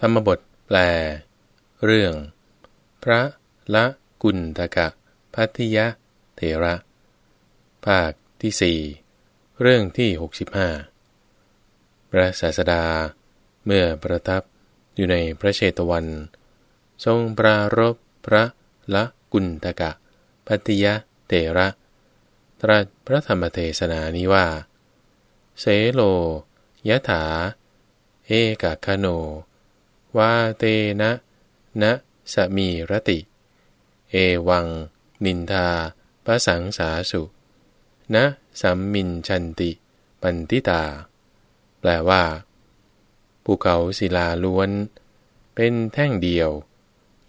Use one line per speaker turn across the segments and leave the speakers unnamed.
ธรรมบทแปล เรื่อง พระละกุณฑกะพัทยะเถระ ภาคที่สี่เรื่องที่หกสิบห้าพระศาสดา เมื่อประทับอยู่ในพระเชตวัน ทรงปรารบพระละกุณฑกะพัทยะเถระ ตรัสพระธรรมเทศนานี้ว่า เสโลยะถา เอกคโน วาเตนะนะสมีรติ เอวัง นินทาปะสังสาสุ นะสัมมินชันติปันติตา แปลว่า ภูเขาศิลาล้วน เป็นแท่งเดียว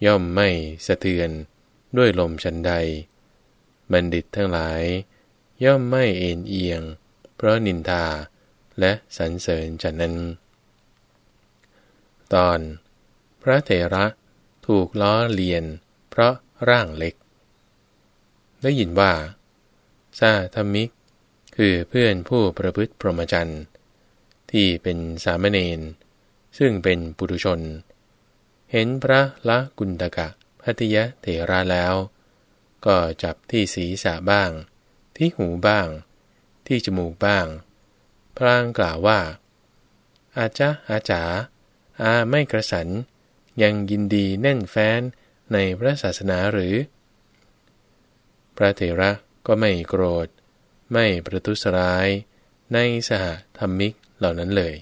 ย่อมไม่สะเทือนด้วยลมชันใด บัณฑิตทั้งหลาย ย่อมไม่เอ็นเอียง เพราะนินทาและสรรเสริญจันนั้น ตอน พระเถระถูกล้อเลียน เพราะร่างเล็ก ได้ยินว่าซาธมิก คือเพื่อนผู้ประพฤติพรหมจรรย์ที่เป็นสามเณรซึ่งเป็นปุถุชน เห็นพระละกุณตกะพัทยะเถระแล้ว ก็จับที่ศีรษะบ้าง ที่หูบ้าง ที่จมูกบ้าง พลางกล่าวว่า อาจาอาจา อาไม่กระสัน ยังยินดีแน่นแฟ้นในพระศาสนาหรือ พระเถระก็ไม่โกรธ ไม่ประทุษร้าย ในสหธรรมิกเหล่านั้นเลย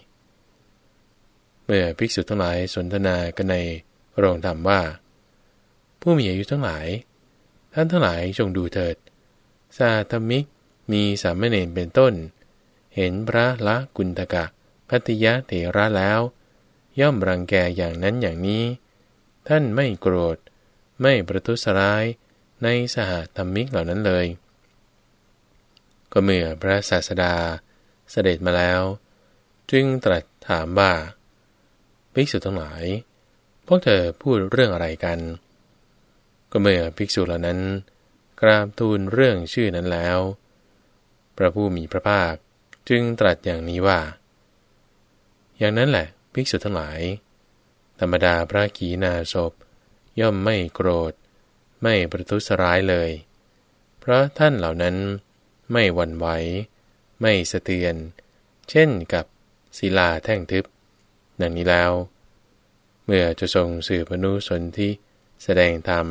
เมื่อภิกษุทั้งหลายสนทนากันในโรงธรรมว่า ผู้มีอายุทั้งหลาย ท่านทั้งหลายจงดูเถิด สาธรรมิกมีสามเณรเป็นต้น เห็นพระละกุณตกะพัทยะเถระแล้ว ย่อมรังแกอย่างนั้นอย่างนี้ ท่านไม่โกรธ ไม่ประทุษร้ายในสหธรรมิกเหล่านั้นเลย ก็เมื่อพระศาสดาเสด็จมาแล้ว จึงตรัสถามว่าภิกษุทั้งหลาย พวกเธอพูดเรื่องอะไรกัน ก็เมื่อภิกษุเหล่านั้น กราบทูลเรื่องชื่อนั้นแล้ว พระผู้มีพระภาคจึงตรัสอย่างนี้ว่า อย่างนั้นแหละ ภิกษุทั้งหลาย ธรรมดาพระขีณาสพย่อมไม่โกรธ ไม่ประทุษร้ายเลย เพราะท่านเหล่านั้นไม่หวั่นไหว ไม่สะเทือน เช่นกับศิลาแท่งทึบ ดังนี้แล้ว เมื่อจะทรงสื่อพนุสนที่แสดงธรรม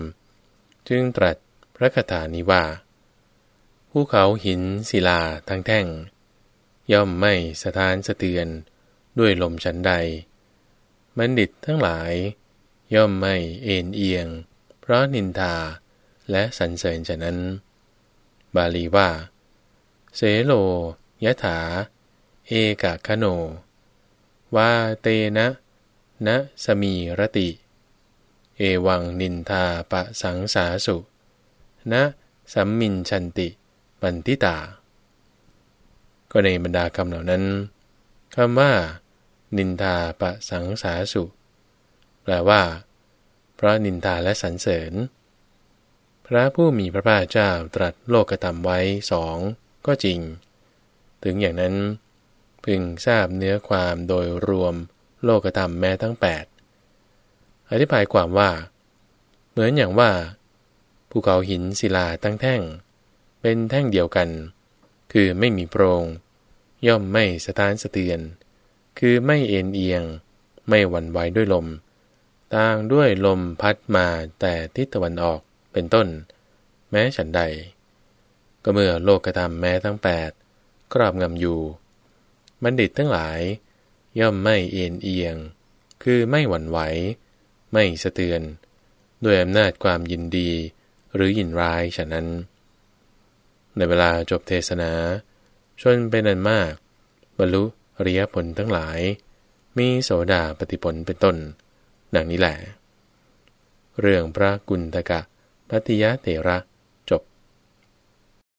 จึงตรัสพระคาถานี้ว่าภูเขาหินศิลาทั้งแท่ง ย่อมไม่สะท้านสะเทือน ด้วยลมชั้นใด บัณฑิตทั้งหลาย ย่อมไม่เอ็นเอียง เพราะนินทาและสรรเสริญฉะนั้น บาลีว่า เสโลยะถา เอกะคโน ว่าเตนะนะสมีรติ เอวังนินทาปะสังสาสุ นะสัมมินชันติปันติตา ก็ในบรรดาคำเหล่านั้นคำว่า นินทาปะสังสาสุ แปลว่า เพราะนินทาและสรรเสริญ พระผู้มีพระภาคเจ้าตรัสโลกธรรมไว้สองก็จริง ถึงอย่างนั้น พึงทราบเนื้อความโดยรวมโลกธรรมแม้ทั้ง 8 อธิบายความว่า เหมือนอย่างว่า ภูเขาหินศิลาตั้งแท่ง เป็นแท่งเดียวกัน คือไม่มีโพรง ย่อมไม่สะท้านสะเทือน คือไม่เอ็นเอียง ไม่หวั่นไหวด้วยลม ต่างด้วยลมพัดมาแต่ทิศตะวันออกเป็นต้น แม้ฉันใด ก็เมื่อโลกธรรมแม้ทั้งแปดครอบงำอยู่ บัณฑิตทั้งหลาย ย่อมไม่เอ็นเอียง คือไม่หวั่นไหว ไม่สะเทือน ด้วยอำนาจความยินดีหรือยินร้ายฉะนั้น ในเวลาจบเทศนา ชนเป็นอันมาก บรรลุ ริยผลทั้งหลาย มีโสดาปฏิผลเป็นต้น ดังนี้แหละ เรื่องพระกุณฑกะพัติยะเถระ